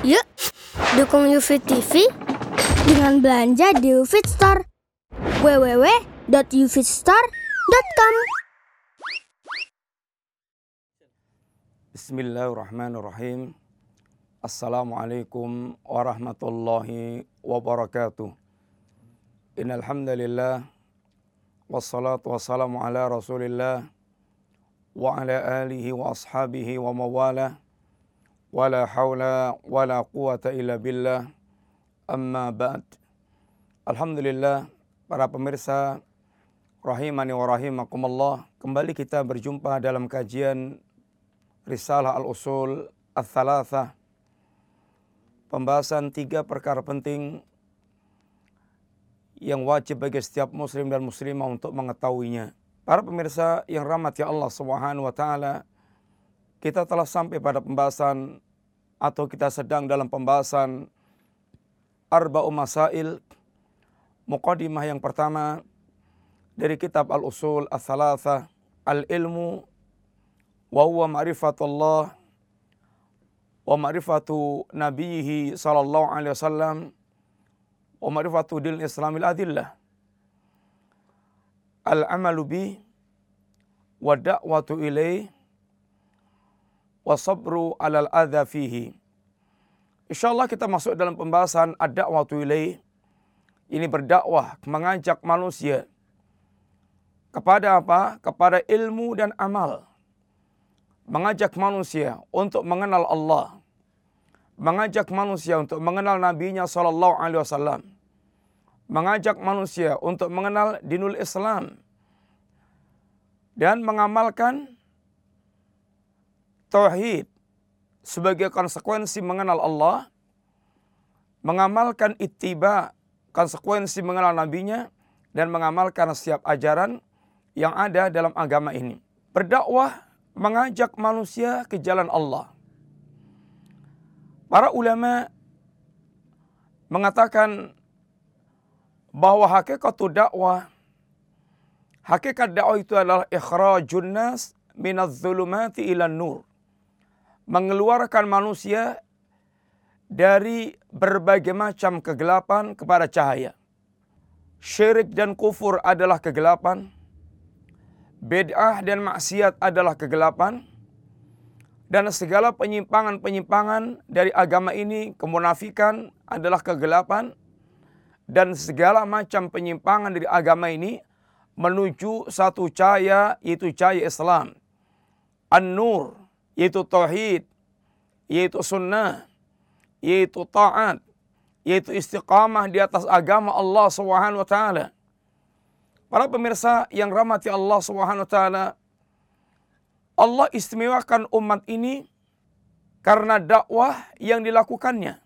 Yuk, dukung UFIT TV dengan belanja di UFIT Store. www.ufitstore.com Bismillahirrahmanirrahim. Assalamualaikum warahmatullahi wabarakatuh. Innal hamdalillah wassalatu wassalamu ala Rasulillah wa ala alihi wa ashabihi wa mawala wala haula wala quwata illa billah. Amma ba'd. Alhamdulillah para pemirsa rahimani wa rahimakumullah. Kembali kita berjumpa dalam kajian Risalah Al-Usul Al-Thalathah. Pembahasan tiga perkara penting yang wajib bagi setiap muslim dan muslimah untuk mengetahuinya. Para pemirsa yang rahmat ya Allah Subhanahu wa taala, kita telah sampai pada pembahasan atau kita sedang dalam pembahasan Arba'u Masail Muqaddimah yang pertama dari kitab Al-Usul Al-Thalatha Al-Ilmu wa huwa ma'rifatullah wa ma'rifatu nabiyhi sallallahu alaihi wasallam wa ma'rifatu dil islamil adillah. Al-amalu bi wa da'watu ilaih wasabru alal adha fihi. Insyaallah kita masuk dalam pembahasan ad-da'watu ilaih. Ini berdakwah, mengajak manusia kepada apa? Kepada ilmu dan amal. Mengajak manusia untuk mengenal Allah. Mengajak manusia untuk mengenal nabinya sallallahu alaihi wasallam. Mengajak manusia untuk mengenal dinul Islam dan mengamalkan tauhid sebagai konsekuensi mengenal Allah, mengamalkan ittiba, konsekuensi mengenal nabinya, dan mengamalkan setiap ajaran yang ada dalam agama ini. Berdakwah mengajak manusia ke jalan Allah. Para ulama mengatakan bahwa hakikat dakwah hakikat dakwah itu adalah ikhrajun nas minadz zulumati ila nur mengeluarkan manusia dari berbagai macam kegelapan kepada cahaya. Syirik dan kufur adalah kegelapan. Bid'ah dan maksiat adalah kegelapan. Dan segala penyimpangan-penyimpangan dari agama ini, kemunafikan adalah kegelapan. Dan segala macam penyimpangan dari agama ini menuju satu cahaya, yaitu cahaya Islam. An-Nur, yaitu tauhid, yaitu sunnah, yaitu taat, yaitu istiqamah di atas agama Allah Subhanahu wa taala. Para pemirsa yang rahmati Allah Subhanahu wa taala, Allah istimewakan umat ini karena dakwah yang dilakukannya.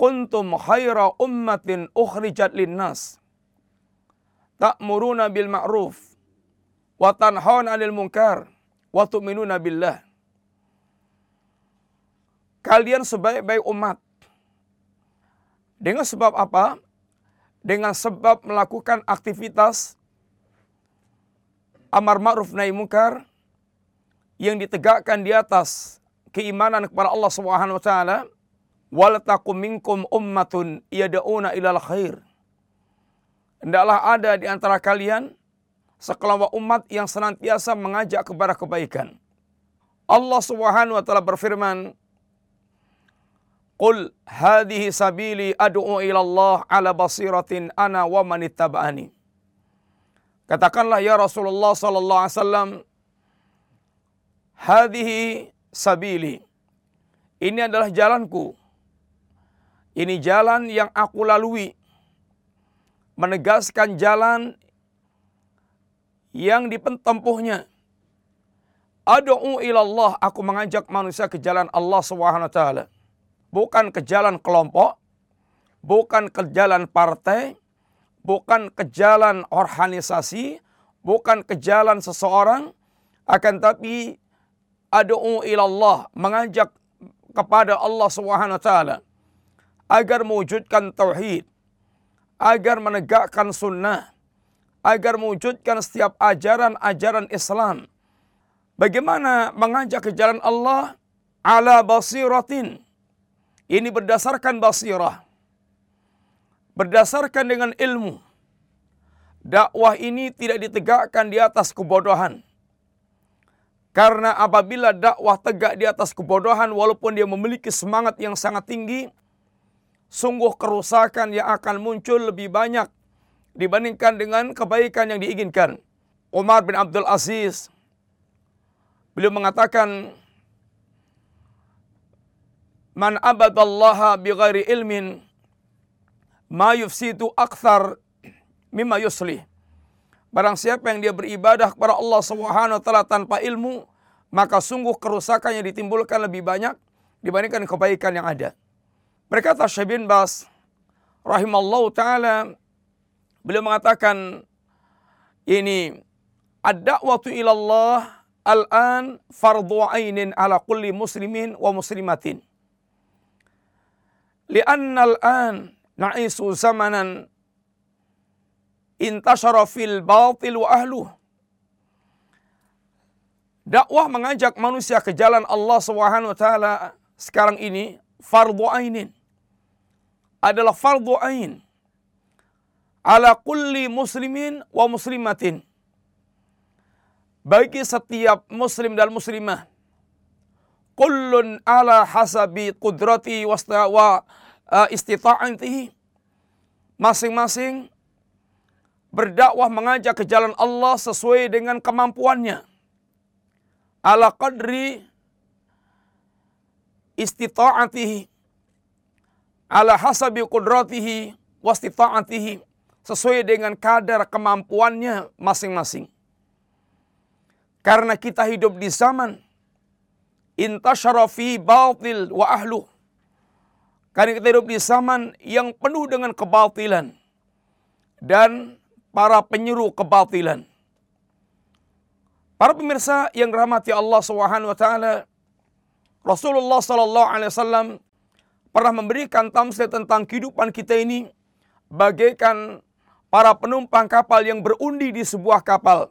Kuntum khaira ummatin ukhrijat linnas. Ta'muruna bil ma'ruf wa tanhauna 'anil munkar wa tu'minuna billah. Kalian sebaik-baik umat. Dengan sebab apa? Dengan sebab melakukan aktivitas amar ma'ruf nahi munkar yang ditegakkan di atas keimanan kepada Allah Subhanahu wa taala wal takum minkum ummatun yad'una ilal khair. Hendaklah ada di antara kalian sekelompok umat yang senantiasa mengajak kepada kebaikan. Allah Subhanahu wa taala berfirman, "Qul hadhihi sabili ad'u ila Allah ala basiratin ana wa man ittaba'ani." Katakanlah ya Rasulullah sallallahu alaihi wasallam, "Hadhihi sabili." Ini adalah jalanku. Ini jalan yang aku lalui. Menegaskan jalan yang dipentempuhnya. Adu'u ilallah, aku mengajak manusia ke jalan Allah SWT. Bukan ke jalan kelompok, bukan ke jalan partai, bukan ke jalan organisasi, bukan ke jalan seseorang, akan tapi adu'u ilallah, mengajak kepada Allah SWT agar mewujudkan tauhid, agar menegakkan sunnah, agar mewujudkan setiap ajaran-ajaran Islam. Bagaimana mengajak ke jalan Allah ala basiratin Ini berdasarkan basirah. Berdasarkan dengan ilmu. Dakwah ini tidak ditegakkan di atas kebodohan. Karena apabila dakwah tegak di atas kebodohan walaupun dia memiliki semangat yang sangat tinggi, sungguh kerusakan yang akan muncul lebih banyak dibandingkan dengan kebaikan yang diinginkan. Umar bin Abdul Aziz beliau mengatakan Man abadallaha bighairi ilmin ma yufsidu akthar mimma yuslih. Barang siapa yang dia beribadah kepada Allah Subhanahu wa taala tanpa ilmu, maka sungguh kerusakan yang ditimbulkan lebih banyak dibandingkan kebaikan yang ada. Berkata Syekh bin Bas rahimallahu taala beliau mengatakan ini ad-da'watu ilallah al-an fardhu ainin ala kulli muslimin wa muslimatin. Lianna al-an na'isu zamanan intashara fil batil wa ahluh. Dakwah mengajak manusia ke jalan Allah Subhanahu wa taala sekarang ini fardhu ainin. Adalah fardhu ain ala kulli muslimin wa muslimatin. Bagi setiap muslim dan muslimah kullun ala hasabi qudrati wa uh, istita'atihi. Masing-masing berdakwah mengajak ke jalan Allah sesuai dengan kemampuannya. Ala qadri istita'atihi. Ala hasabi qudratihi wa istita'atihi. Sesuai dengan kadar kemampuannya masing-masing. Karena kita hidup di zaman intasyara fi batil wa ahlu. Karena kita hidup di zaman yang penuh dengan kebatilan dan para penyeru kebatilan. Para pemirsa yang rahmati Allah Subhanahu wa taala, Rasulullah sallallahu alaihi wasallam pernah memberikan tamsil tentang kehidupan kita ini bagaikan para penumpang kapal yang berundi di sebuah kapal.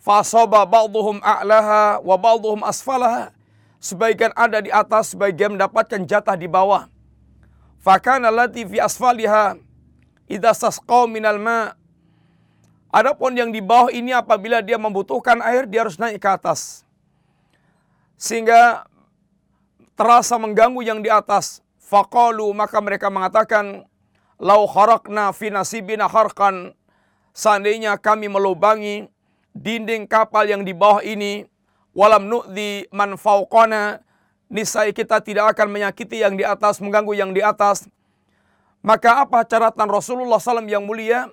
Fasaba ba'dhum a'laha wa ba'dhum asfalaha sebagian ada di atas, sebagian mendapatkan jatah di bawah. Fakana lati fi asfaliha idza sasqa minal ma. Adapun yang di bawah ini apabila dia membutuhkan air dia harus naik ke atas. Sehingga terasa mengganggu yang di atas. Faqalu maka mereka mengatakan lau kharakna fi nasibina harkan seandainya kami melubangi dinding kapal yang di bawah ini walam nu'di man fauqana nisai kita tidak akan menyakiti yang di atas, mengganggu yang di atas. Maka apa caratan Rasulullah SAW yang mulia?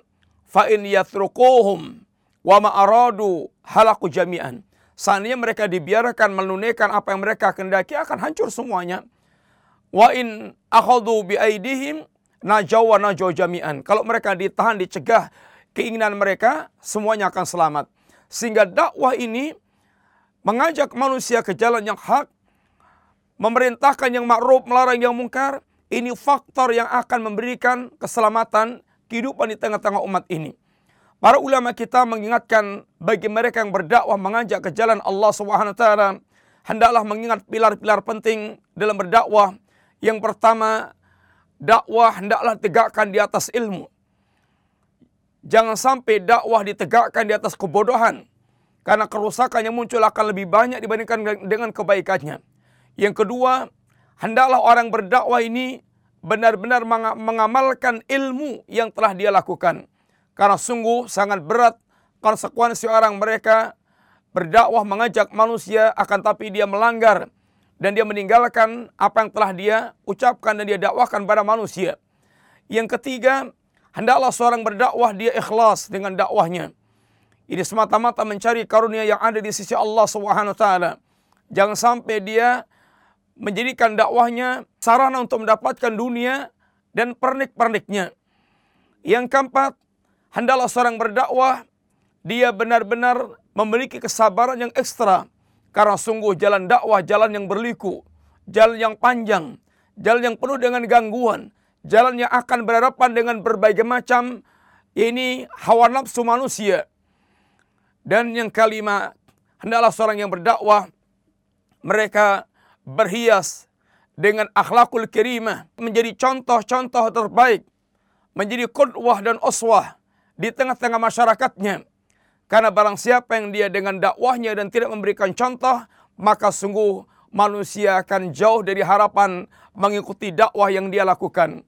Fa in yatrukuhum wa ma'aradu halaku jami'an. Seandainya mereka dibiarkan menunaikan apa yang mereka kendaki akan hancur semuanya. Wa in akhadu bi aidihim najaw wa najaw jami'an. Kalau mereka ditahan, dicegah keinginan mereka, semuanya akan selamat. Sehingga dakwah ini mengajak manusia ke jalan yang hak, memerintahkan yang ma'ruf, melarang yang mungkar, ini faktor yang akan memberikan keselamatan kehidupan di tengah-tengah umat ini. Para ulama kita mengingatkan bagi mereka yang berdakwah mengajak ke jalan Allah Subhanahu wa taala, hendaklah mengingat pilar-pilar penting dalam berdakwah. Yang pertama, dakwah hendaklah tegakkan di atas ilmu. Jangan sampai dakwah ditegakkan di atas kebodohan. Karena kerusakan yang muncul akan lebih banyak dibandingkan dengan kebaikannya. Yang kedua, hendaklah orang berdakwah ini benar-benar mengamalkan ilmu yang telah dia lakukan. Karena sungguh sangat berat konsekuensi orang mereka berdakwah mengajak manusia akan tapi dia melanggar dan dia meninggalkan apa yang telah dia ucapkan dan dia dakwahkan pada manusia. Yang ketiga, hendaklah seorang berdakwah dia ikhlas dengan dakwahnya. Ini semata-mata mencari karunia yang ada di sisi Allah Subhanahu wa taala. Jangan sampai dia menjadikan dakwahnya sarana untuk mendapatkan dunia dan pernik-perniknya. Yang keempat, hendaklah seorang berdakwah dia benar-benar memiliki kesabaran yang ekstra karena sungguh jalan dakwah jalan yang berliku, jalan yang panjang, jalan yang penuh dengan gangguan, jalan yang akan berhadapan dengan berbagai macam ini hawa nafsu manusia dan yang kelima, hendaklah seorang yang berdakwah mereka berhias dengan akhlakul kirimah, menjadi contoh-contoh terbaik, menjadi kudwah dan uswah di tengah-tengah masyarakatnya. Karena barang siapa yang dia dengan dakwahnya dan tidak memberikan contoh, maka sungguh manusia akan jauh dari harapan mengikuti dakwah yang dia lakukan.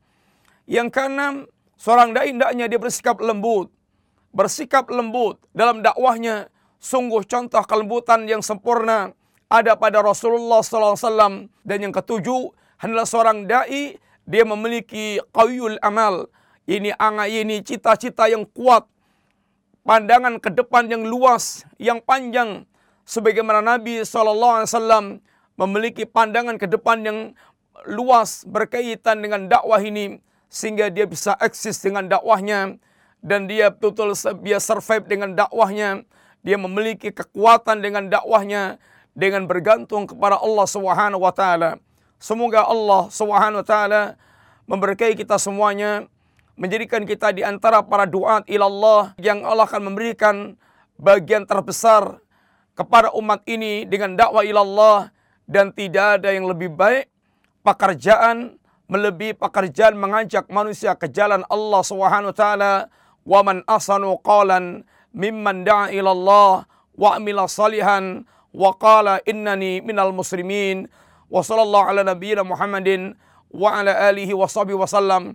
Yang keenam, seorang dai hendaknya dia bersikap lembut. Bersikap lembut dalam dakwahnya. Sungguh contoh kelembutan yang sempurna ada pada Rasulullah SAW. Dan yang ketujuh, adalah seorang dai dia memiliki qayyul amal. Ini angai ini cita-cita yang kuat. Pandangan ke depan yang luas, yang panjang. Sebagaimana Nabi SAW memiliki pandangan ke depan yang luas berkaitan dengan dakwah ini. Sehingga dia bisa eksis dengan dakwahnya. Dan dia betul-betul dia survive dengan dakwahnya. Dia memiliki kekuatan dengan dakwahnya dengan bergantung kepada Allah taala. Semoga Allah Subhanahu wa memberkahi kita semuanya, menjadikan kita di antara para duat ilallah yang Allah akan memberikan bagian terbesar kepada umat ini dengan dakwah ilallah. Dan tidak ada yang lebih baik pekerjaan melebihi pekerjaan mengajak manusia ke jalan Allah Subhanahu wa taala. Wa man asanu qalan mimman da'a ilallah wa amila salihan wa qala innani minal muslimin. Wa sallallahu ala nabiyyina Muhammadin wa ala alihi wa sahbihi wa sallam.